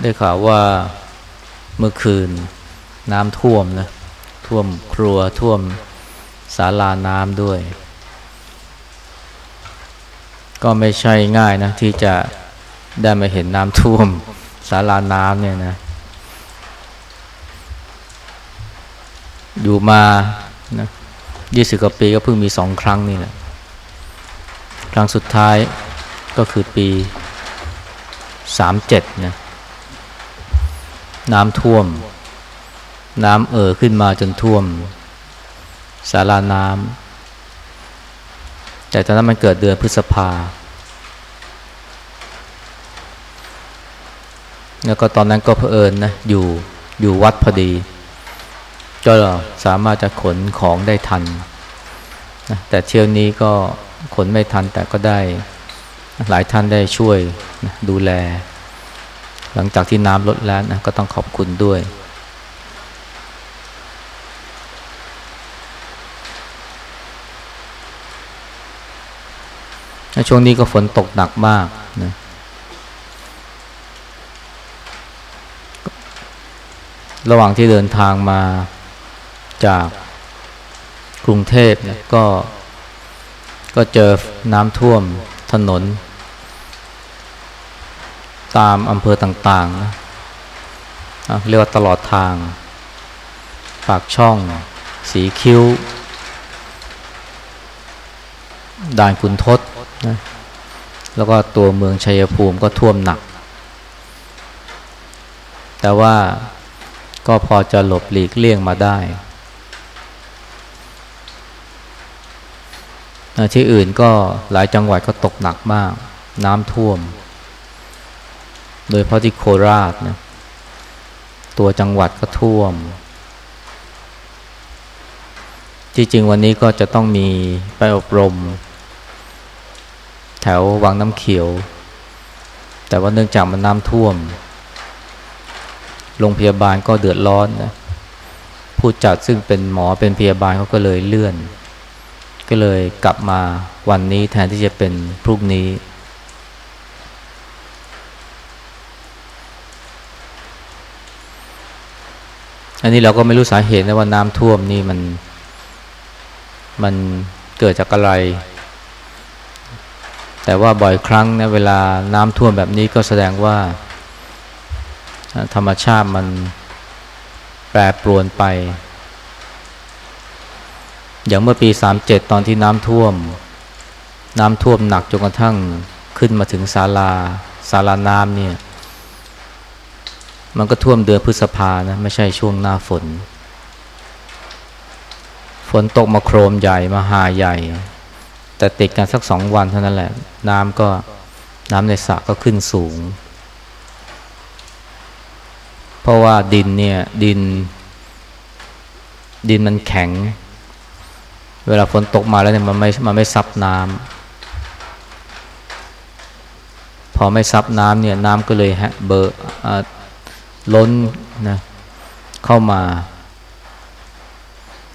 ได้ข่าวว่าเมื่อคืนน้ำท่วมนะท่วมครัวท่วมศาลาน้ำด้วย ก็ไม่ใช่ง่ายนะที่จะได้มาเห็นน้ำท่วมศาลาน้ำเนี่ยนะ อยู่มานะยี่สิบกว่าปีก็เพิ่งมีสองครั้งนี่แหละครั้งสุดท้ายก็คือปีสามเจ็ดนะ น้ำท่วม น้ำเอ่อขึ้นมาจนท่วมสาราน้ำแต่ตอนนั้นมันเกิดเดือนพฤษภา แล้วก็ตอนนั้นก็เพอิญนะอยู่อยู่วัดพอดี ก็สามารถจะขนของได้ทันนะแต่เที่ยวนี้ก็ขนไม่ทันแต่ก็ได้หลายท่านได้ช่วยนะดูแล หลังจากที่น้ำลดแล้วนะก็ต้องขอบคุณด้วย ช่วงนี้ก็ฝนตกหนักมากนะระหว่างที่เดินทางมาจากกรุงเทพนะก็ก็เจอน้ำท่วมถนน ตามอำเภอต่างๆนะเรียกว่าตลอดทาง ปากช่อง สีคิ้ว ด่านขุนทศนะแล้วก็ตัวเมืองชัยภูมิก็ท่วมหนัก แต่ว่าก็พอจะหลบหลีกเลี่ยงมาได้ที่อื่นก็หลายจังหวัดก็ตกหนักมาก น้ำท่วม โดยเพราะที่โคราชนะตัวจังหวัดก็ท่วม จริงๆวันนี้ก็จะต้องมีไปอบรม แถววังน้ำเขียว แต่ว่าเนื่องจากมันน้ำท่วม โรงพยาบาลก็เดือดร้อนนะผู้จัดซึ่งเป็นหมอเป็นพยาบาลเขาก็เลยเลื่อน ก็เลยกลับมาวันนี้แทนที่จะเป็นพรุ่งนี้ อันนี้เราก็ไม่รู้สาเหตุนะว่าน้ำท่วมนี่มันมันเกิดจากอะไร แต่ว่าบ่อยครั้งนะเวลาน้ำท่วมแบบนี้ก็แสดงว่า ธรรมชาติมันแปรปรวนไป อย่างเมื่อปีสามเจ็ดตอนที่น้ำท่วม น้ำท่วมหนักจนกระทั่งขึ้นมาถึงศาลาศาลาน้ำเนี่ย มันก็ท่วมเดือนพฤษภานะ ไม่ใช่ช่วงหน้าฝน ฝนตกมาโครมใหญ่มาหาใหญ่ แต่ติดกันสักสองวันเท่านั้นแหละ น้ำก็น้ำในสระก็ขึ้นสูง เพราะว่าดินเนี่ยดิน ดินมันแข็ง เวลาฝนตกมาแล้วเนี่ยมันไม่มันไม่ซับน้ำพอไม่ซับน้ำเนี่ยน้ำก็เลยฮะเบอร์ ล้นนะเข้ามา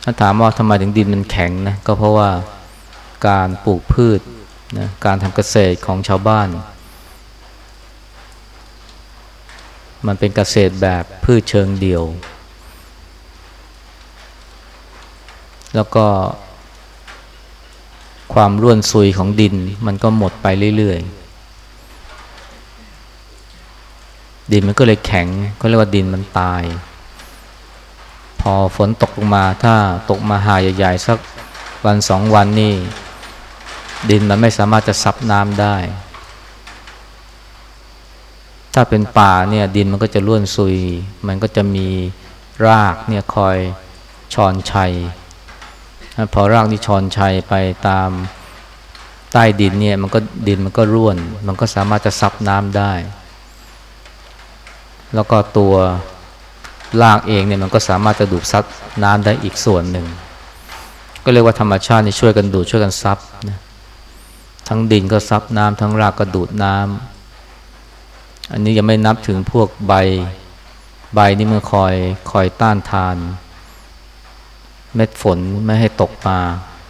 ถ้าถามว่าทำไมถึงดินมันแข็งนะก็เพราะว่าการปลูกพืชนะการทำเกษตรของชาวบ้าน มันเป็นเกษตรแบบพืชเชิงเดี่ยว แล้วก็ความร่วนซุยของดินมันก็หมดไปเรื่อยๆ ดินมันก็เลยแข็งเขาเรียกว่าดินมันตาย พอฝนตกลงมาถ้าตกมาหาใหญ่ๆสักวันสองวันนี่ดินมันไม่สามารถจะซับน้ำได้ ถ้าเป็นป่าเนี่ยดินมันก็จะร่วนซุย มันก็จะมีรากเนี่ยคอยชอนชัย พอรากนี่ชอนชัยไปตามใต้ดินเนี่ยมันก็ดินมันก็ร่วน มันก็สามารถจะซับน้ำได้ แล้วก็ตัวรากเองเนี่ยมันก็สามารถจะดูดซับน้ำได้อีกส่วนหนึ่ง ก็เรียกว่าธรรมชาตินี่ช่วยกันดูดช่วยกันซับนะทั้งดินก็ซับน้ำทั้งรากก็ดูดน้ำอันนี้ยังไม่นับถึงพวกใบใบนี่มันคอยคอยต้านทาน เม็ดฝนไม่ให้ตกมา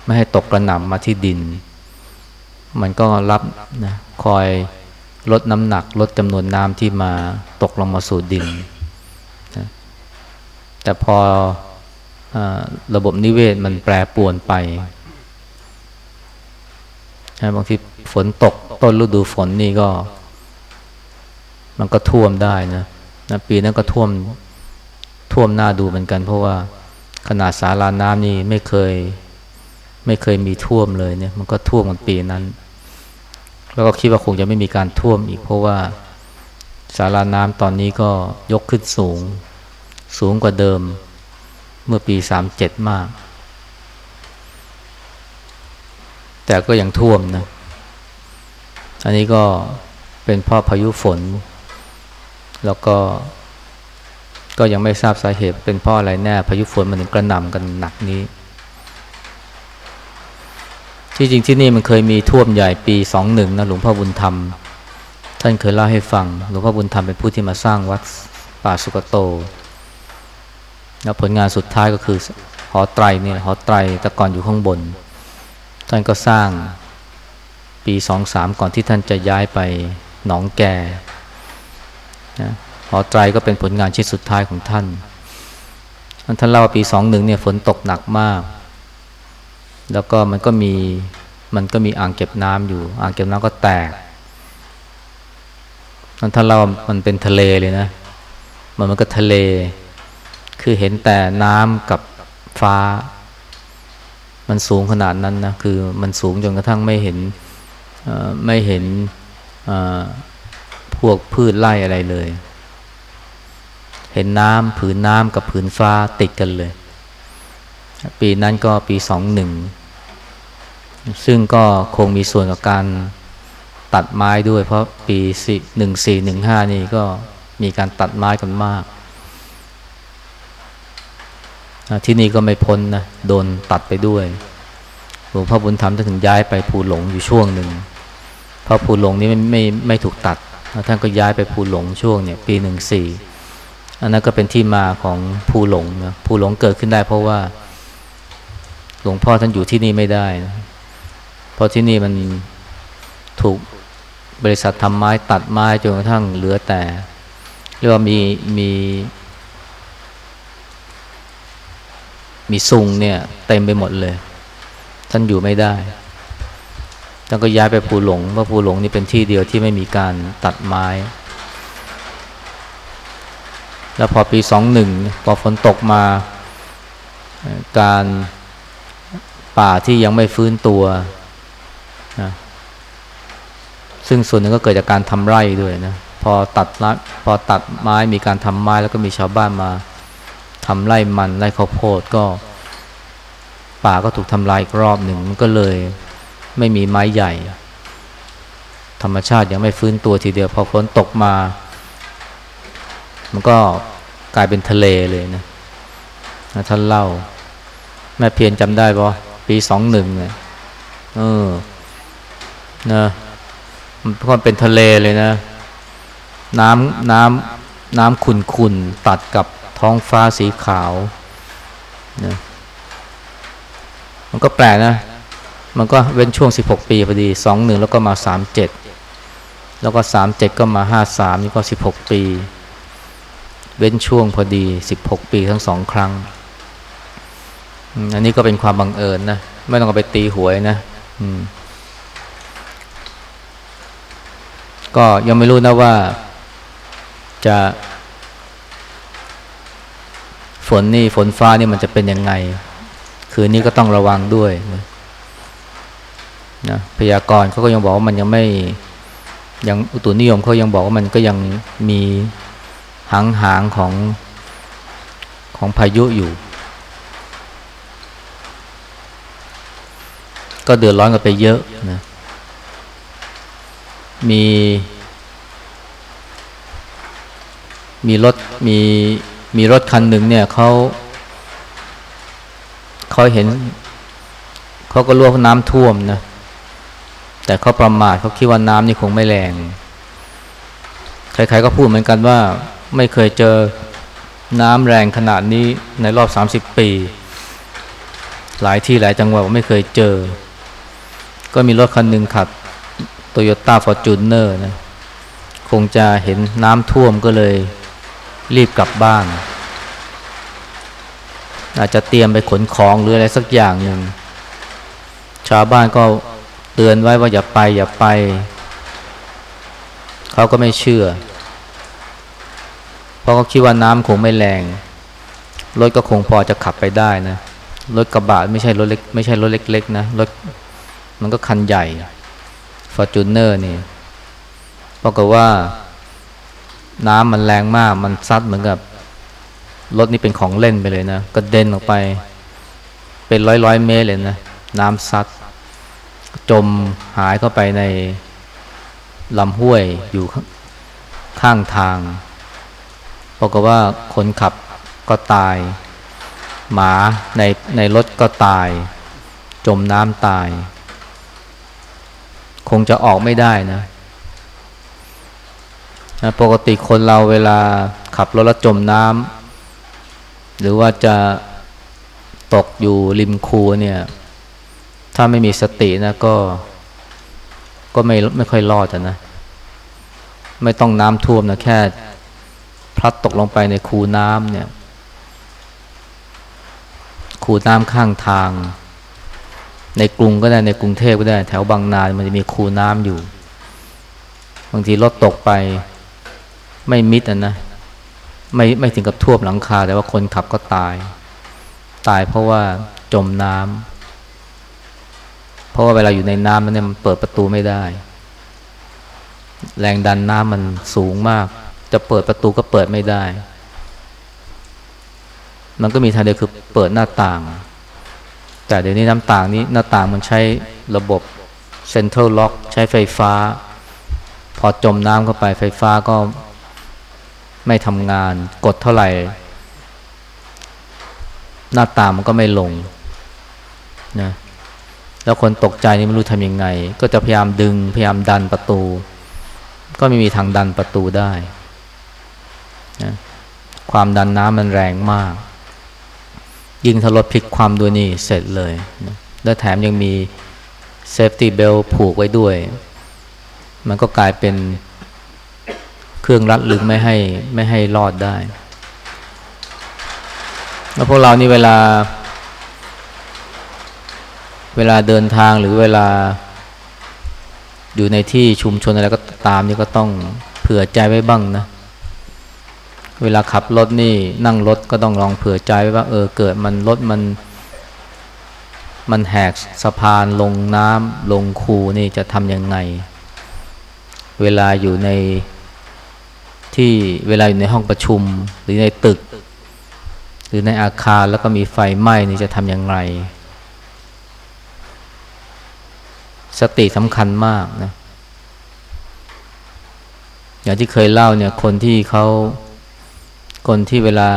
ไม่ให้ตกกระหน่ำมาที่ดิน มันก็รับนะคอย ลดน้ำหนักลดจำนวนน้ำที่มาตกลงมาสู่ดินนะแต่พออระบบนิเวศมันแปรปรวนไปบางทีฝนตกต้นฤดูฝนนี่ก็ มันก็ท่วมได้นะนะปีนั้นก็ท่วมท่วมหน้าดูเหมือนกัน เพราะว่าขนาดสาราน้ำนี่ไม่เคย ไม่เคยมีท่วมเลยเนี่ย มันก็ท่วมกันปีนั้น แล้วก็คิดว่าคงจะไม่มีการท่วมอีก เพราะว่าสาราน้ำตอนนี้ก็ยกขึ้นสูง สูงกว่าเดิมเมื่อปีสามเจ็ดมาก แต่ก็ยังท่วมนะ อันนี้ก็เป็นเพราะพายุฝน แล้วก็ ก็ยังไม่ทราบสาเหตุเป็นเพราะอะไรแน่ พายุฝนมันถึงกระหน่ำกันหนักนี้ ที่จริงที่นี่มันเคยมีท่วมใหญ่ปีสองหนึ่งนะหลวงพ่อบุญธรรม ท่านเคยเล่าให้ฟัง หลวงพ่อบุญธรรมเป็นผู้ที่มาสร้างวัดป่าสุกโต แล้วผลงานสุดท้ายก็คือหอไตรนี่หอไตรแต่ก่อนอยู่ข้างบน ท่านก็สร้างปีสองสามก่อนที่ท่านจะย้ายไปหนองแกนะหอไตรก็เป็นผลงานชิ้นสุดท้ายของท่าน ท่านเล่าว่าปีสองหนึ่งเนี่ยฝนตกหนักมาก แล้วก็มันก็มีมันก็มีอ่างเก็บน้ำอยู่ อ่างเก็บน้ำก็แตกท่าเล่ามันเป็นทะเลเลยนะ มันมันก็ทะเล คือเห็นแต่น้ำกับฟ้า มันสูงขนาดนั้นนะ คือมันสูงจนกระทั่งไม่เห็นไม่เห็นพวกพืชไร่อะไรเลย เห็นน้ำผืนน้ำกับผืนฟ้าติดกันเลย ปีนั้นก็ปีสองหนึ่งซึ่งก็คงมีส่วนกับการตัดไม้ด้วย เพราะปีหนึ่งสี่หนึ่งห้านี่ก็มีการตัดไม้กันมาก ที่นี่ก็ไม่พ้นนะโดนตัดไปด้วยหลวงพ่อบุญธรรมถึงย้ายไปภูหลงอยู่ช่วงหนึ่งเพราะภูหลงนี้ไม่ไม่ไม่ถูกตัดท่านก็ย้ายไปภูหลงช่วงเนี่ยปีหนึ่งสี่อันนั้นก็เป็นที่มาของภูหลงนะภูหลงเกิดขึ้นได้เพราะว่า หลวงพ่อท่านอยู่ที่นี่ไม่ได้นะเพราะที่นี่มันถูกบริษัททำไม้ตัดไม้จนกระทั่งเหลือแต่เรียกว่ามีมีมีซุงเนี่ย เต็มไปหมดเลย ท่านอยู่ไม่ได้ ท่านก็ย้ายไปภูหลงเพราะภูหลงนี่เป็นที่เดียวที่ไม่มีการตัดไม้ แล้วพอปีสองหนึ่งพอฝนตกมา การ ป่าที่ยังไม่ฟื้นตัวนะซึ่งส่วนหนึ่งก็เกิดจากการทำไร่ด้วยนะ พอตัดละพอตัดไม้มีการทำไม้แล้วก็มีชาวบ้านมาทำไร่มันไร่ข้าวโพดก็ ป่าก็ถูกทำลายอีกรอบหนึ่งก็เลยไม่มีไม้ใหญ่ ธรรมชาติยังไม่ฟื้นตัวทีเดียว พอฝนตกมา มันก็กลายเป็นทะเลเลยนะท่านเล่า แม่เพียรจำได้ปะ ปีสองหนึ่งเนี่ยเออนะมันก็เป็นทะเลเลยนะ น้ำน้ำน้ำขุ่นขุนตัดกับท้องฟ้าสีขาวนะมันก็แปลกนะ มันก็เว้นช่วงสิบหกปีพอดีสองหนึ่งแล้วก็มาสามเจ็ดแล้วก็สามเจ็ดก็มาห้าสามนี่ก็สิบหกปี เว้นช่วงพอดี 16 ปีทั้งสองครั้ง อันนี้ก็เป็นความบังเอิญนะ ไม่ต้องไปตีหวยนะก็ยังไม่รู้นะว่าจะ ฝนนี่ฝนฟ้านี่มันจะเป็นยังไง คืนนี้ก็ต้องระวังด้วยนะนะพยากรณ์เขาก็ยังบอกว่ามันยังไม่ยังอุตุนิยมเขายังบอกว่ามันก็ยังมีหางหางของของพายุอยู่ ก็เดือดร้อนกันไปเยอะนะมี มีรถมีมีรถคันหนึ่งเนี่ยเขาเขาเห็นเขาก็รู้ว่าน้ำท่วมนะแต่เขาประมาทเขาคิดว่าน้ำนี่คงไม่แรง ใครๆก็พูดเหมือนกันว่าไม่เคยเจอน้ำแรงขนาดนี้ในรอบ 30 ปี หลายที่หลายจังหวัดไม่เคยเจอ ก็มีรถคันหนึ่งขับโตโยต้าฟอร์จูเนอร์นะคงจะเห็นน้ำท่วมก็เลยรีบกลับบ้าน อาจจะเตรียมไปขนของหรืออะไรสักอย่างหนึ่งชาวบ้านก็เตือนไว้ว่าอย่าไปอย่าไป เขาก็ไม่เชื่อ เพราะเขาคิดว่าน้ำคงไม่แรง รถก็คงพอจะขับไปได้นะ รถกระบะไม่ใช่รถเล็กไม่ใช่รถเล็กๆนะ รถ มันก็คันใหญ่ฟอร์จูเนอร์นี่ปรากฏว่าน้ำมันแรงมาก มันซัดเหมือนกับรถนี่เป็นของเล่นไปเลยนะกระเด็นออกไป เป็นร้อยร้อยเมตรเลยนะ น้ำซัด จมหายเข้าไปในลำห้วยอยู่ข้างทางปรากฏว่าคนขับก็ตาย หมาในในรถก็ตาย จมน้ำตาย คงจะออกไม่ได้นะปกติคนเราเวลาขับรถแล้วจมน้ำหรือว่าจะตกอยู่ริมคูเนี่ย ถ้าไม่มีสตินะก็ ก็ไม่ไม่ค่อยรอดนะ ไม่ต้องน้ำท่วมนะแค่พลัดตกลงไปในคูน้ำเนี่ย คูน้ำข้างทาง ในกรุงก็ได้ในกรุงเทพก็ได้ แถวบางนา มันจะมีคูน้ำอยู่ บางทีรถตกไปไม่มิดอะนะไม่ไม่ถึงกับท่วมหลังคา แต่ว่าคนขับก็ตาย ตายเพราะว่าจมน้ำเพราะว่าเวลาอยู่ในน้ำมันเนี่ยมันเปิดประตูไม่ได้ แรงดันน้ำมันสูงมาก จะเปิดประตูก็เปิดไม่ได้ มันก็มีทางเดียวคือเปิดหน้าต่าง แต่เดี๋ยวนี้น้ำต่างนี้หน้าต่างมันใช้ระบบเซ็นทรัลล็อกใช้ไฟฟ้า พอจมน้ำเข้าไปไฟฟ้าก็ไม่ทำงานกดเท่าไหร่ หน้าต่างมันก็ไม่ลงนะแล้วคนตกใจนี่ไม่รู้ทำยังไง ก็จะพยายามดึงพยายามดันประตู ก็ไม่มีทางดันประตูได้นะความดันน้ำมันแรงมาก ยิ่งถ้ารถพลิกความด้วยนี่เสร็จเลยนะแล้วแถมยังมีsafety belt ผูกไว้ด้วย มันก็กลายเป็นเครื่องรัดตรึงไม่ให้ไม่ให้รอดได้ แล้วพวกเรานี่เวลา เวลาเดินทางหรือเวลา อยู่ในที่ชุมชนอะไรก็ตามนี่ก็ต้องเผื่อใจไว้บ้างนะ เวลาขับรถนี่นั่งรถก็ต้องลองเผื่อใจไว้ว่า เออเกิดมันรถมัน มันแหกสะพานลงน้ำลงคูนี่จะทำยังไง เวลาอยู่ในที่เวลาอยู่ในห้องประชุมหรือในตึก หรือในอาคารแล้วก็มีไฟไหม้นี่จะทำยังไงสติสำคัญมากนะอย่างที่เคยเล่าเนี่ยคนที่เขา คนที่เวลา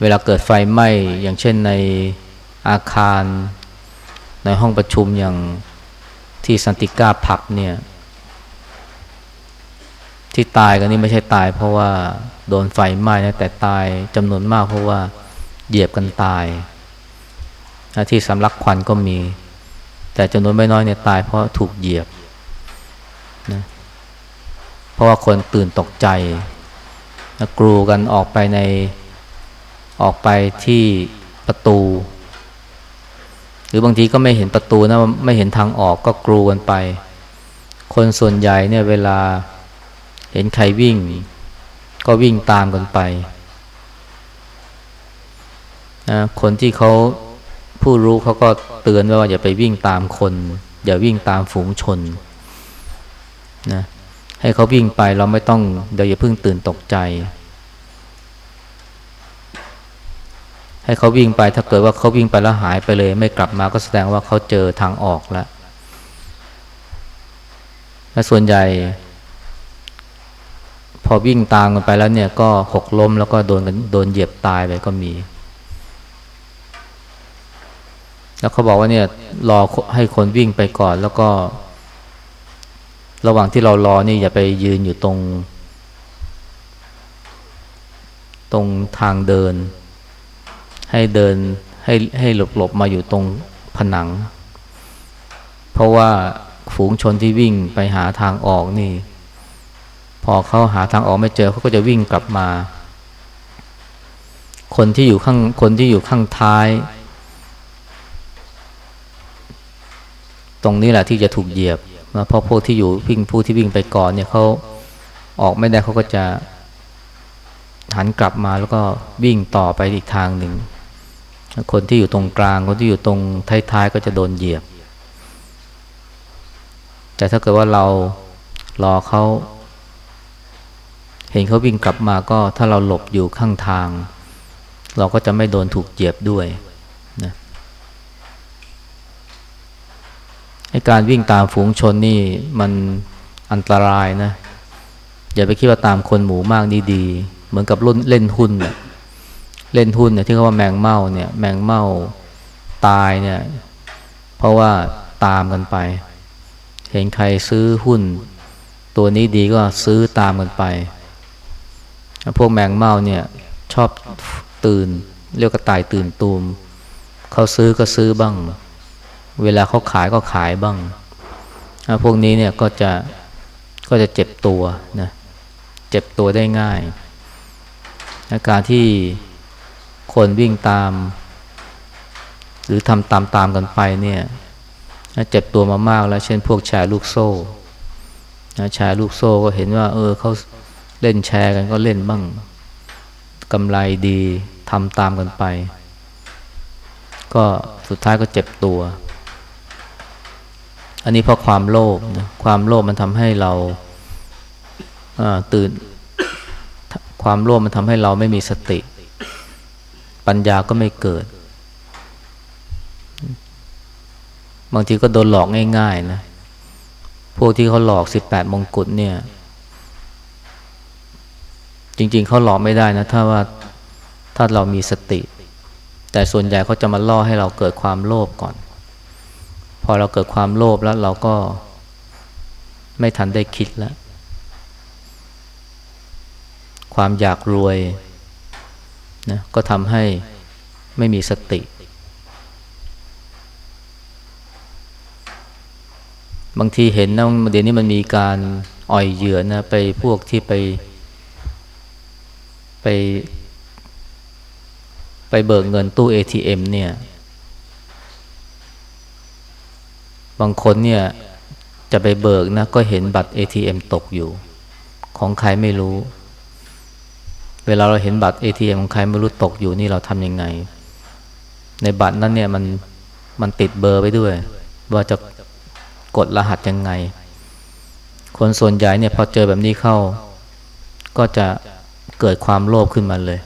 เวลาเกิดไฟไหม้อย่างเช่นในอาคาร ในห้องประชุมอย่างที่สันติก้าผับเนี่ย ที่ตายกันนี่ไม่ใช่ตายเพราะว่าโดนไฟไหม้นะแต่ตายจำนวนมากเพราะว่าเหยียบกันตาย ที่สำลักควันก็มี แต่จำนวนไม่น้อยเนี่ยตายเพราะถูกเหยียบนะเพราะว่าคนตื่นตกใจ กรูกันออกไปในออกไปที่ประตู หรือบางทีก็ไม่เห็นประตูนะไม่เห็นทางออกก็กรูกันไป คนส่วนใหญ่เนี่ยเวลาเห็นใครวิ่ง ก็วิ่งตามกันไปนะคนที่เขาผู้รู้เขาก็เตือนว่าอย่าไปวิ่งตามคน อย่าวิ่งตามฝูงชนนะ ให้เขาวิ่งไปเราไม่ต้องเดี๋ยวอย่าเพิ่งตื่นตกใจ ให้เขาวิ่งไปถ้าเกิดว่าเขาวิ่งไปแล้วหายไปเลย ไม่กลับมาก็แสดงว่าเขาเจอทางออกแล้วและส่วนใหญ่ พอวิ่งตามกันไปแล้วเนี่ยก็หกล้มแล้วก็โดนกันโดนเหยียบตายไปก็มี แล้วเขาบอกว่าเนี่ยรอให้คนวิ่งไปก่อนแล้วก็ ระหว่างที่เรารอนี่อย่าไปยืนอยู่ตรง ตรงทางเดิน ให้เดินให้ให้หลบหลบมาอยู่ตรงผนัง เพราะว่าฝูงชนที่วิ่งไปหาทางออกนี่ พอเขาหาทางออกไม่เจอเขาก็จะวิ่งกลับมา คนที่อยู่ข้างคนที่อยู่ข้างท้าย ตรงนี้แหละที่จะถูกเหยียบ เพราะพวกที่อยู่วิ่งผู้ที่วิ่งไปก่อนเนี่ยเขาออกไม่ได้เขาก็จะหันกลับมาแล้วก็วิ่งต่อไปอีกทางหนึ่ง คนที่อยู่ตรงกลาง คนที่อยู่ตรงท้ายๆก็จะโดนเหยียบ แต่ถ้าเกิดว่าเรารอเขาเห็นเขาวิ่งกลับมาก็ถ้าเราหลบอยู่ข้างทาง เราก็จะไม่โดนถูกเหยียบด้วยนะ การวิ่งตามฝูงชนนี่มันอันตรายนะ อย่าไปคิดว่าตามคนหมู่มากนี่ดี เหมือนกับเล่นหุ้นเล่นหุ้นเนี่ยที่เขาว่าแมงเม่าเนี่ยแมงเม่าตายเนี่ยเพราะว่าตามกันไป เห็นใครซื้อหุ้น ตัวนี้ดีก็ซื้อตามกันไป พวกแมงเม่าเนี่ยชอบตื่น เรียกกระต่ายตื่นตูมเขาซื้อก็ซื้อบ้าง เวลาเขาขายก็ขายบ้างพวกนี้เนี่ยก็จะก็จะเจ็บตัวนะเจ็บตัวได้ง่ายอาการที่คนวิ่งตาม หรือทำตามตามกันไปเนี่ยเจ็บตัวมามากแล้ว เช่น พวกแชร์ลูกโซ่แชร์ลูกโซ่ก็เห็นว่า เออเขาเล่นแชร์กันก็เล่นบ้างกำไรดีทำตามกันไป ก็สุดท้ายก็เจ็บตัว อันนี้เพราะความโลภนะความโลภมันทำให้เราตื่น ความโลภมันทำให้เราไม่มีสติ ปัญญาก็ไม่เกิด บางทีก็โดนหลอกง่ายๆนะพวกที่เขาหลอกสิบแปดมงกุฎเนี่ย จริง ๆเขาหลอกไม่ได้นะ ถ้าว่าถ้าเรามีสติ แต่ส่วนใหญ่เขาจะมาล่อให้เราเกิดความโลภก่อน พอเราเกิดความโลภแล้วเราก็ไม่ทันได้คิดแล้ว ความอยากรวยนะก็ทำให้ไม่มีสติ บางทีเห็นนะเดี๋ยวนี้มันมีการอ่อยเหยื่อนะไปพวกที่ไป ไป ไปเบิกเงินตู้ ATM เนี่ย บางคนเนี่ยจะไปเบิกนะก็เห็นบัตร ATM ตกอยู่ ของใครไม่รู้ เวลาเราเห็นบัตร ATM ของใครไม่รู้ตกอยู่นี่เราทำยังไง ในบัตรนั้นเนี่ยมันมันติดเบอร์ไปด้วย ว่าจะกดรหัสยังไง คนส่วนใหญ่เนี่ยพอเจอแบบนี้เข้า ก็จะเกิดความโลภขึ้นมาเลย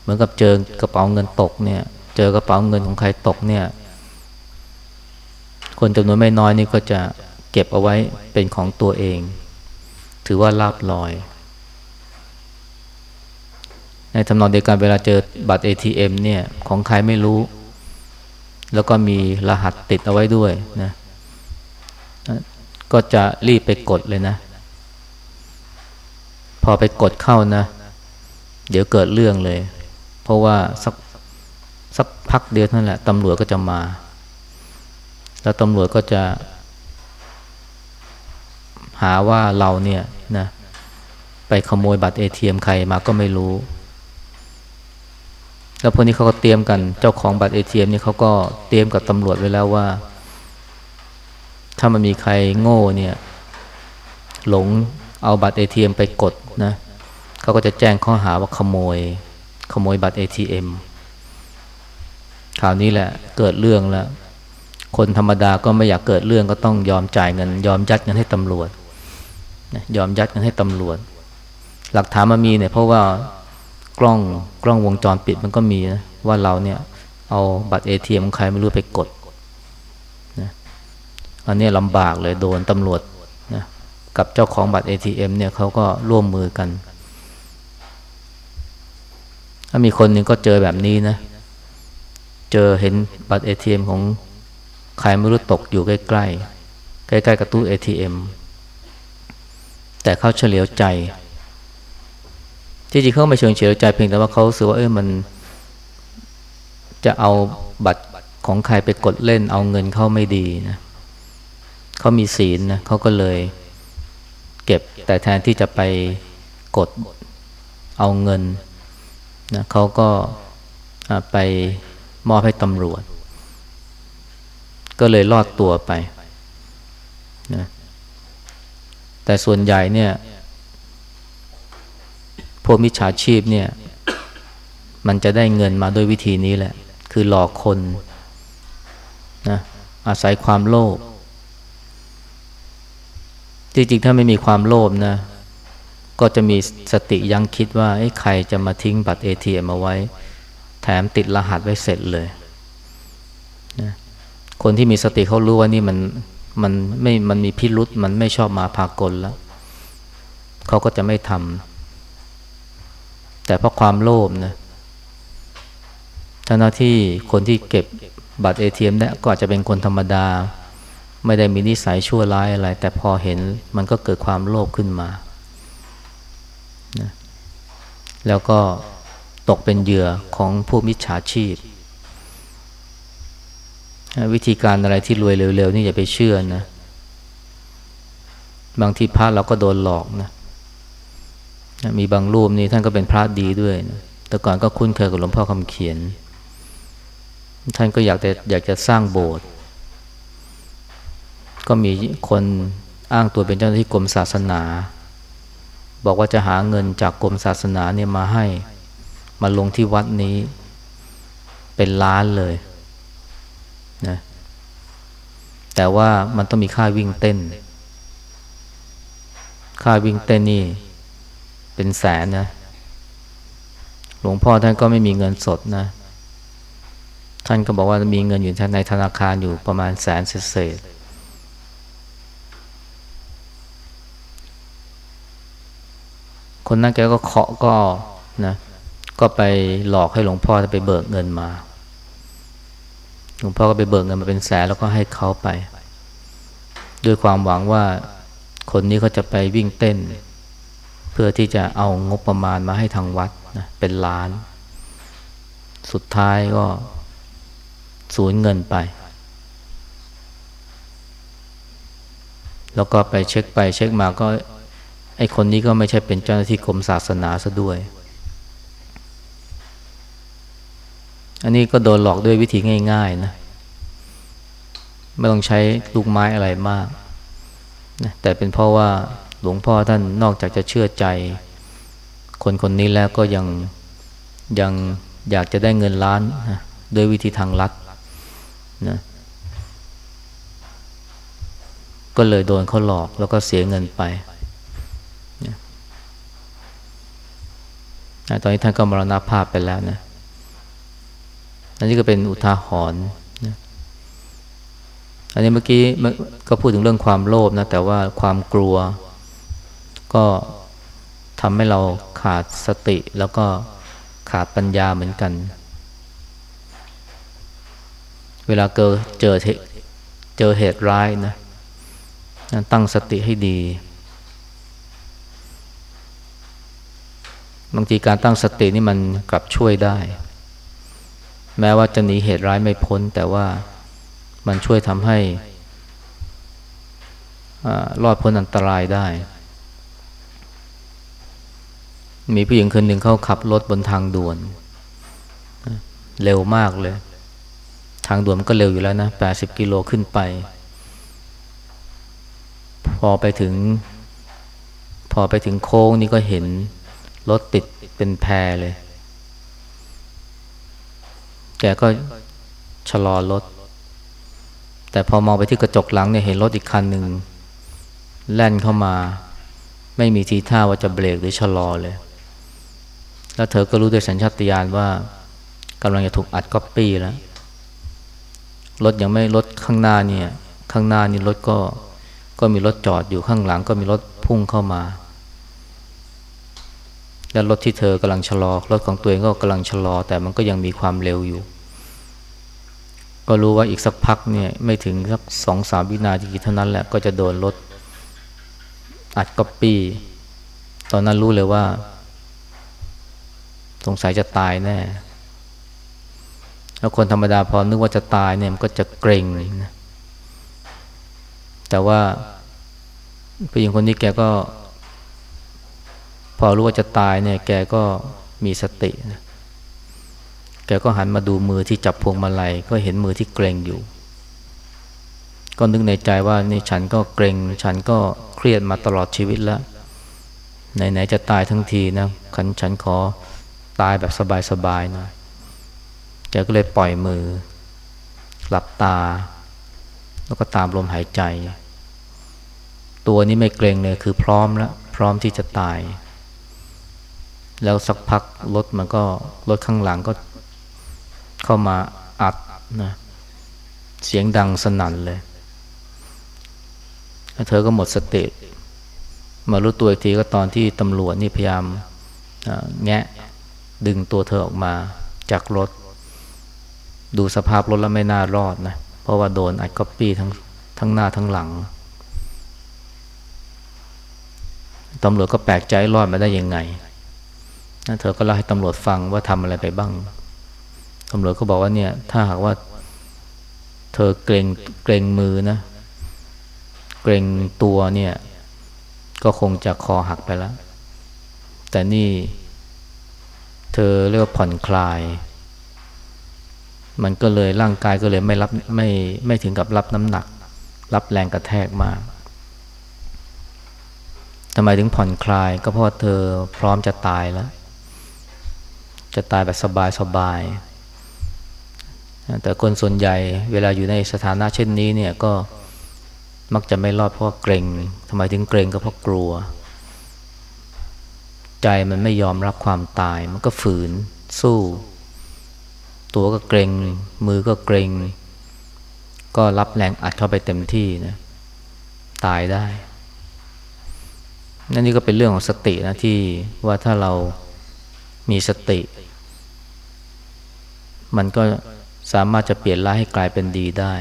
เหมือนกับเจอกระเป๋าเงินตกเนี่ย เจอกระเป๋าเงินของใครตกเนี่ย คนจำนวนไม่น้อยนี่ก็จะเก็บเอาไว้เป็นของตัวเอง ถือว่าลาบลอย ในทำนองเดียวกันเวลาเจอบัตร ATM เนี่ยของใครไม่รู้ แล้วก็มีรหัสติดเอาไว้ด้วยนะก็จะรีบไปกดเลยนะ พอไปกดเข้านะ เดี๋ยวเกิดเรื่องเลย เพราะว่าสักสักพักเดียวนั่นแหละตำรวจก็จะมา แล้วตำรวจก็จะหาว่าเราเนี่ยนะไปขโมยบัตรเอทีเอ็มใครมาก็ไม่รู้ แล้วพวกนี้เขาก็เตรียมกันเจ้าของบัตรเอทีเอ็มนี่เขาก็เตรียมกับตำรวจไว้แล้วว่า ถ้ามันมีใครโง่เนี่ย หลงเอาบัตรเอทีเอ็มไปกดนะเขาก็จะแจ้งข้อหาว่าขโมย ขโมยบัตรเอทีเอ็มข่าวนี้แหละเกิดเรื่องแล้ว คนธรรมดาก็ไม่อยากเกิดเรื่องก็ต้องยอมจ่ายเงิน ยอมยัดเงินให้ตำรวจยอมยัดเงินให้ตำรวจ หลักฐานมันมีเนี่ยเพราะว่ากล้องกล้องวงจรปิดมันก็มีนะว่าเราเนี่ยเอาบัตรเอทีเอ็มของใครไม่รู้ไปกดนะอันนี้ลำบากเลยโดนตำรวจนะกับเจ้าของบัตร ATM เนี่ยเขาก็ร่วมมือกัน ถ้ามีคนหนึ่งก็เจอแบบนี้นะ เจอเห็นบัตร ATM ของ ใครไม่รู้ตกอยู่ใกล้ๆ ใกล้ๆกับตู้เอทีเอ็มแต่เขาเฉลียวใจ ที่จริงเขาไม่เชิงเฉลียวใจเพียงแต่ว่าเขาสึกว่าเออมัน จะเอาบัตรของใครไปกดเล่นเอาเงินเข้าไม่ดีนะเขามีศีลนะเขาก็เลยเก็บแต่แทนที่จะไปกดเอาเงินนะเขาก็ไปมอบให้ตำรวจ ก็เลยรอดตัวไปนะแต่ส่วนใหญ่เนี่ย พวกมิจฉาชีพเนี่ย มันจะได้เงินมาด้วยวิธีนี้แหละ คือหลอกคนนะอาศัยความโลภจริงๆถ้าไม่มีความโลภนะ ก็จะมีสติยังคิดว่าใครจะมาทิ้งบัตร ATM มาไว้ แถมติดรหัสไว้เสร็จเลยนะ คนที่มีสติเขารู้ว่านี่มันมันไม่มันมีพิรุษมันไม่ชอบมาพากลแล้วเขาก็จะไม่ทำแต่เพราะความโลภนะท่านที่คนที่เก็บบัตร ATM เนี่ยก็อาจจะเป็นคนธรรมดา ไม่ได้มีนิสัยชั่วร้ายอะไร แต่พอเห็นมันก็เกิดความโลภขึ้นมานะแล้วก็ตกเป็นเหยื่อของผู้มิจฉาชีพ วิธีการอะไรที่รวยเร็วๆนี่อย่าไปเชื่อนะ บางทีพระเราก็โดนหลอกนะมีบางรูปนี่ท่านก็เป็นพระดีด้วยนะแต่ก่อนก็คุ้นเคยกับหลวงพ่อคำเขียน ท่านก็อยากจะอยากจะสร้างโบสถ์ก็มีคนอ้างตัวเป็นเจ้าหน้าที่กรมศาสนา บอกว่าจะหาเงินจากกรมศาสนาเนี่ยมาให้ มาลงที่วัดนี้เป็นล้านเลย นะแต่ว่ามันต้องมีค่าวิ่งเต้น ค่าวิ่งเต้นนี่เป็นแสนนะ หลวงพ่อท่านก็ไม่มีเงินสดนะ ท่านก็บอกว่ามีเงินอยู่ในธนาคารอยู่ประมาณแสนเศษคนนั้นแกก็เคาะก็นะ ก็ไปหลอกให้หลวงพ่อไปเบิกเงินมา หลวงพ่อก็ไปเบิกเงินมาเป็นแสนแล้วก็ให้เขาไป ด้วยความหวังว่าคนนี้เขาจะไปวิ่งเต้น เพื่อที่จะเอางบประมาณมาให้ทางวัดนะเป็นล้าน สุดท้ายก็สูญเงินไป แล้วก็ไปเช็คไปเช็คมาก็ไอคนนี้ก็ไม่ใช่เป็นเจ้าหน้าที่กรมศาสนาซะด้วย อันนี้ก็โดนหลอกด้วยวิธีง่ายๆนะไม่ต้องใช้ลูกไม้อะไรมากนะแต่เป็นเพราะว่าหลวงพ่อท่านนอกจากจะเชื่อใจ คนคนนี้แล้วก็ยังยังอยากจะได้เงินล้านนะด้วยวิธีทางลัดนะก็เลยโดนเขาหลอกแล้วก็เสียเงินไปตอนนี้ท่านก็มรณภาพไปแล้วนะ อันนี้ก็เป็นอุทาหรณ์นะอันนี้เมื่อกี้ก็พูดถึงเรื่องความโลภนะ แต่ว่าความกลัว ก็ทำให้เราขาดสติแล้วก็ขาดปัญญาเหมือนกัน เวลาเกิดเจอเจอเหตุร้ายนะ ตั้งสติให้ดี บางทีการตั้งสตินี่มันกลับช่วยได้ แม้ว่าจะหนีเหตุร้ายไม่พ้น แต่ว่ามันช่วยทำให้รอดพ้นอันตรายได้ มีผู้หญิงคนหนึ่งเขาขับรถบนทางด่วน เร็วมากเลย ทางด่วนมันก็เร็วอยู่แล้วนะแปดสิบกิโลขึ้นไป พอไปถึง พอไปถึงโค้งนี่ก็เห็นรถติดเป็นแพรเลย แกก็ชะลอรถ แต่พอมองไปที่กระจกหลังเนี่ยเห็นรถอีกคันหนึ่งแล่นเข้ามา ไม่มีทีท่าว่าจะเบรกหรือชะลอเลย แล้วเธอก็รู้ด้วยสัญชาตญาณว่ากำลังจะถูกอัดก๊อปปี้แล้ว รถยังไม่รถข้างหน้าเนี่ย ข้างหน้านี่รถก็ก็มีรถจอดอยู่ข้างหลังก็มีรถพุ่งเข้ามา และรถที่เธอกำลังชะลอรถของตัวเองก็กำลังชะลอ แต่มันก็ยังมีความเร็วอยู่ ก็รู้ว่าอีกสักพักเนี่ยไม่ถึงสักสองสามวินาทีเท่านั้นแหละก็จะโดนรถอัดก๊อปปี้ตอนนั้นรู้เลยว่า สงสัยจะตายแน่แล้วคนธรรมดาพอนึกว่าจะตายเนี่ยมันก็จะเกรงนะแต่ว่าผู้หญิงคนนี้แกก็ พอรู้ว่าจะตายเนี่ยแกก็มีสตินะแกก็หันมาดูมือที่จับพวงมาลัยก็เห็นมือที่เกรงอยู่ ก็นึกในใจว่านี่ฉันก็เกรงฉันก็เครียดมาตลอดชีวิตแล้วไหนๆจะตายทั้งทีนะฉันฉันขอตายแบบสบายๆหน่อยแกก็เลยปล่อยมือ หลับตา แล้วก็ตามลมหายใจ ตัวนี้ไม่เกรงเลยคือพร้อมแล้ว พร้อมที่จะตาย แล้วสักพักรถมันก็รถข้างหลังก็เข้ามาอัดนะเสียงดังสนั่นเลยเธอก็หมดสติมารู้ตัวอีกทีก็ตอนที่ตำรวจนี่พยายามแงะดึงตัวเธอออกมาจากรถ ดูสภาพรถแล้วไม่น่ารอดนะ เพราะว่าโดนอัดก๊อปปี้ทั้งทั้งหน้าทั้งหลังตำรวจก็แปลกใจรอดมาได้ยังไง นะเธอก็เล่าให้ตำรวจฟังว่าทำอะไรไปบ้างตำรวจก็บอกว่าเนี่ย ถ้าหากว่า เธอเกรงเกรงมือนะ เกรงตัวเนี่ย ก็คงจะคอหักไปแล้ว แต่นี่เธอเรียกว่าผ่อนคลาย มันก็เลยร่างกายก็เลยไม่รับไม่ไม่ถึงกับรับน้ำหนัก รับแรงกระแทกมากทำไมถึงผ่อนคลายก็เพราะเธอพร้อมจะตายแล้ว จะตายแบบสบายสบาย แต่คนส่วนใหญ่เวลาอยู่ในสถานะเช่นนี้เนี่ยก็มักจะไม่รอดเพราะเกรงทำไมถึงเกรงก็เพราะกลัว ใจมันไม่ยอมรับความตาย มันก็ฝืนสู้ ตัวก็เกรง มือก็เกรง ก็รับแรงอัดเข้าไปเต็มที่นะ ตายได้ นั่นนี่ก็เป็นเรื่องของสตินะที่ว่าถ้าเรามีสติ มันก็สามารถจะเปลี่ยนร้ายให้กลายเป็นดีได้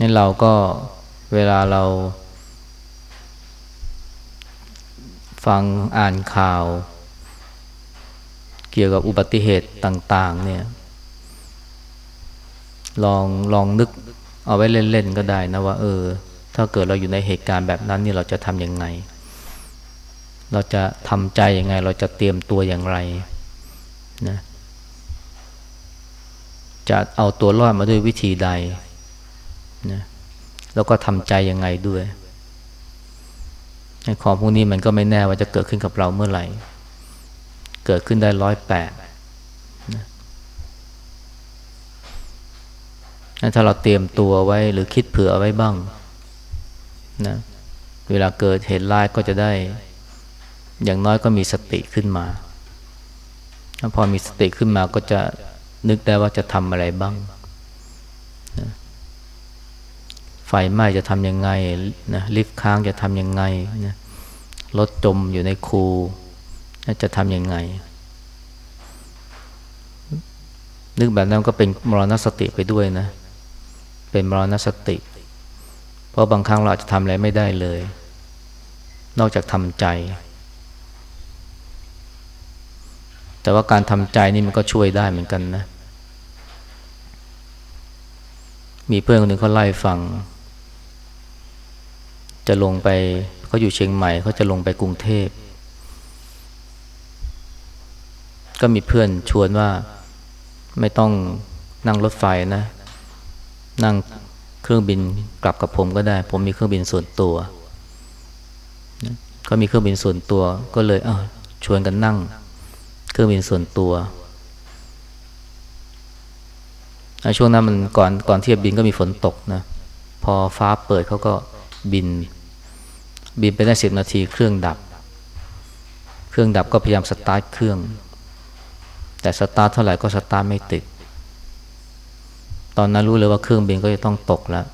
นี่เราก็เวลาเราฟังอ่านข่าว เกี่ยวกับอุบัติเหตุต่าง ๆ เนี่ย ลองลองนึกเอาไว้เล่น ๆ ก็ได้นะว่า เออ ถ้าเกิดเราอยู่ในเหตุการณ์แบบนั้นนี่เราจะทำยังไง เราจะทำใจยังไง เราจะเตรียมตัวอย่างไรนะจะเอาตัวรอดมาด้วยวิธีใดนะแล้วก็ทำใจยังไงด้วยของพวกนี้มันก็ไม่แน่ว่าจะเกิดขึ้นกับเราเมื่อไหร่ เกิดขึ้นได้ร้อยแปดนะถ้าเราเตรียมตัวไว้หรือคิดเผื่อไว้บ้างนะเวลาเกิดเหตุร้ายก็จะได้ อย่างน้อยก็มีสติขึ้นมา พอมีสติขึ้นมาก็จะนึกได้ว่าจะทำอะไรบ้าง ไฟไหม้จะทำยังไงนะลิฟต์ค้างจะทำยังไงนะรถจมอยู่ในคูจะทำยังไง นึกแบบนั้นก็เป็นมรณสติไปด้วยนะ เป็นมรณสติ เพราะบางครั้งเราจะทำอะไรไม่ได้เลย นอกจากทำใจ แต่ว่าการทำใจนี่มันก็ช่วยได้เหมือนกันนะ มีเพื่อนคนหนึ่งเขาไล่ฟัง จะลงไปเขาอยู่เชียงใหม่เขาจะลงไปกรุงเทพ ก็มีเพื่อนชวนว่าไม่ต้องนั่งรถไฟนะ นั่งเครื่องบินกลับกับผมก็ได้ ผมมีเครื่องบินส่วนตัวเขามีเครื่องบินส่วนตัวก็เลยเออชวนกันนั่ง เครื่องบินส่วนตัวช่วงนั้นมันก่อนก่อนที่จะบินก็มีฝนตกนะ พอฟ้าเปิดเขาก็บิน บินไปได้สิบนาทีเครื่องดับ เครื่องดับก็พยายามสตาร์ทเครื่อง แต่สตาร์ทเท่าไหร่ก็สตาร์ทไม่ติด ตอนนั้นรู้เลยว่าเครื่องบินก็จะต้องตกแล้ว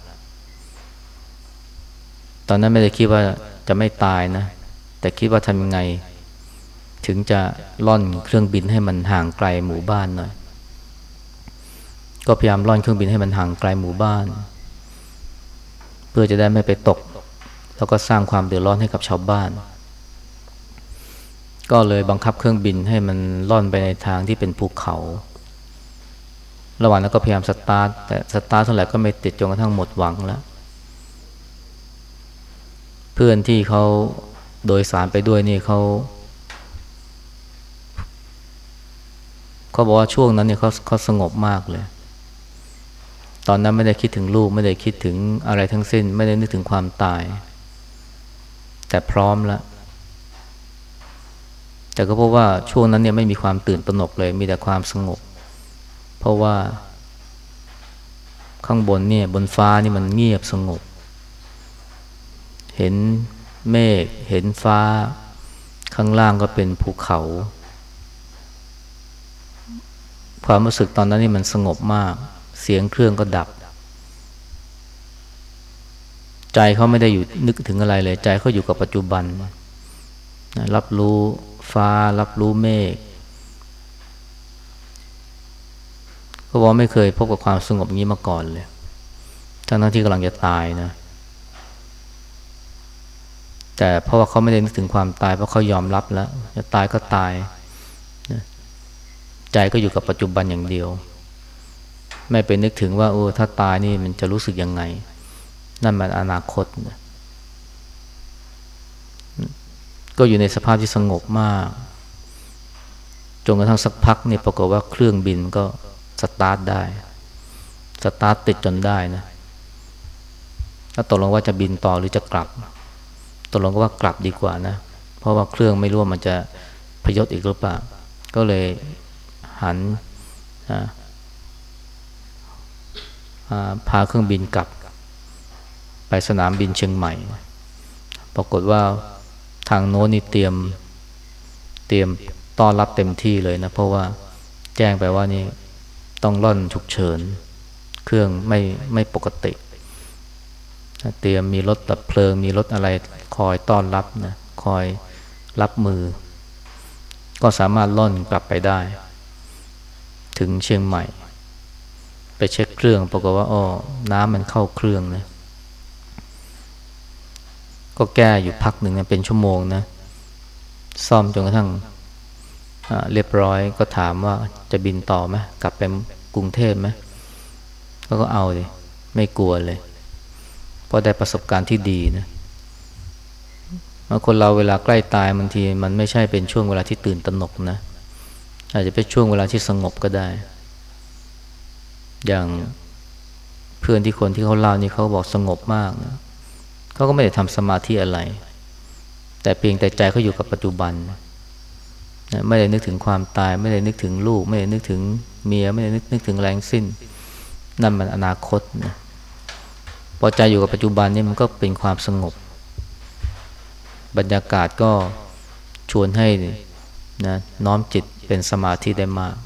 ตอนนั้นไม่ได้คิดว่าจะไม่ตายนะ แต่คิดว่าทำยังไง ถึงจะร่อนเครื่องบินให้มันห่างไกลหมู่บ้านหน่อย ก็พยายามร่อนเครื่องบินให้มันห่างไกลหมู่บ้าน เพื่อจะได้ไม่ไปตก แล้วก็สร้างความเดือดร้อนให้กับชาวบ้าน ก็เลยบังคับเครื่องบินให้มันร่อนไปในทางที่เป็นภูเขา ระหว่างนั้นก็พยายามสตาร์ทแต่สตาร์ทเท่าไหร่ก็ไม่ติดจนกระทั่งหมดหวังแล้ว เพื่อนที่เขาโดยสารไปด้วยนี่เขา เขาบอกว่าช่วงนั้นเนี่ยเขาเขาสงบมากเลย ตอนนั้นไม่ได้คิดถึงลูกไม่ได้คิดถึงอะไรทั้งสิ้น ไม่ได้นึกถึงความตาย แต่พร้อมแล้วแต่ก็พบว่าช่วงนั้นเนี่ยไม่มีความตื่นตระหนกเลย มีแต่ความสงบ เพราะว่า ข้างบนเนี่ยบนฟ้านี่มันเงียบสงบ เห็นเมฆเห็นฟ้า ข้างล่างก็เป็นภูเขา ความรู้สึกตอนนั้นนี่มันสงบมาก เสียงเครื่องก็ดับ ใจเขาไม่ได้อยู่นึกถึงอะไรเลย ใจเขาอยู่กับปัจจุบัน รับรู้ฟ้า รับรู้เมฆเขาบอกไม่เคยพบกับความสงบนี้มาก่อนเลยทั้งทั้งที่กำลังจะตายนะ แต่เพราะว่าเขาไม่ได้นึกถึงความตายเพราะเขายอมรับแล้ว จะตายก็ตาย ใจก็อยู่กับปัจจุบันอย่างเดียว ไม่ไปนึกถึงว่าโอ้ถ้าตายนี่มันจะรู้สึกยังไง นั่นมันอนาคต ก็อยู่ในสภาพที่สงบมากจนกระทั่งสักพักเนี่ยปรากฏว่าเครื่องบินก็สตาร์ทได้ สตาร์ทติดจนได้นะแล้วตกลงว่าจะบินต่อหรือจะกลับตกลงก็ว่ากลับดีกว่านะ เพราะว่าเครื่องไม่รู้ว่ามันจะพยศอีกหรือเปล่า ก็เลย หันพาเครื่องบินกลับ ไปสนามบินเชียงใหม่ ปรากฏว่าทางโน้นนี่เตรียมเตรียมต้อนรับเต็มที่เลยนะ เพราะว่าแจ้งไปว่านี่ต้องล่อนฉุกเฉิน เครื่องไม่ไม่ปกติ เตรียมมีรถดับเพลิง มีรถอะไรคอยต้อนรับนะคอยรับมือ ก็สามารถล่อนกลับไปได้ ถึงเชียงใหม่ ไปเช็คเครื่องปรากฏว่าอ๋อน้ำมันเข้าเครื่องนะก็แก้อยู่พักหนึ่งนะเป็นชั่วโมงนะ ซ่อมจนกระทั่งเรียบร้อยก็ถามว่าจะบินต่อไหมกลับไปกรุงเทพไหมก็เอาเลยไม่กลัวเลย เพราะได้ประสบการณ์ที่ดีนะคนเราเวลาใกล้ตายบางที มันไม่ใช่เป็นช่วงเวลาที่ตื่นตระหนกนะ อาจจะเป็นช่วงเวลาที่สงบก็ได้ อย่างเพื่อนที่คนที่เขาเล่านี่เขาบอกสงบมากนะเขาก็ไม่ได้ทำสมาธิอะไร แต่เพียงแต่ใจเขาอยู่กับปัจจุบันนะไม่ได้นึกถึงความตาย ไม่ได้นึกถึงลูก ไม่ได้นึกถึงเมียไม่ได้นึกนึกถึงแรงสิ้น นั่นมันอนาคตนะพอใจอยู่กับปัจจุบันนี่มันก็เป็นความสงบ บรรยากาศก็ชวนให้นะน้อมจิต เป็นสมาธิได้มาก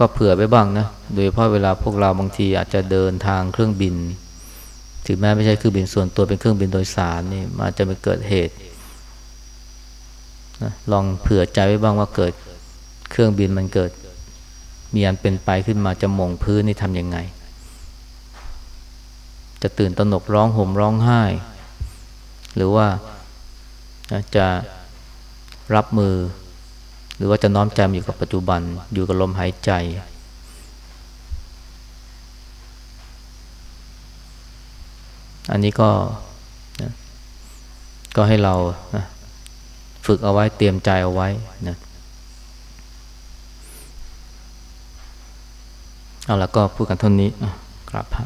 ก็เผื่อไปบ้างนะ โดยเพราะเวลาพวกเราบางทีอาจจะเดินทางเครื่องบิน ถึงแม้ไม่ใช่เครื่องบินส่วนตัวเป็นเครื่องบินโดยสารนี่มาจะไปเกิดเหตุนะลองเผื่อใจไว้บ้างว่าเกิดเครื่องบินมันเกิด มีอันเป็นไปขึ้นมาจะมงพื้นนี่ทำยังไง จะตื่นตระหนกร้องห่มร้องไห้ หรือว่า จะรับมือ หรือว่าจะน้อมใจอยู่กับปัจจุบันอยู่กับลมหายใจ อันนี้ก็นะก็ให้เรานะฝึกเอาไว้เตรียมใจเอาไว้นะเอาแล้วก็พูดกันเท่านี้กราบพระ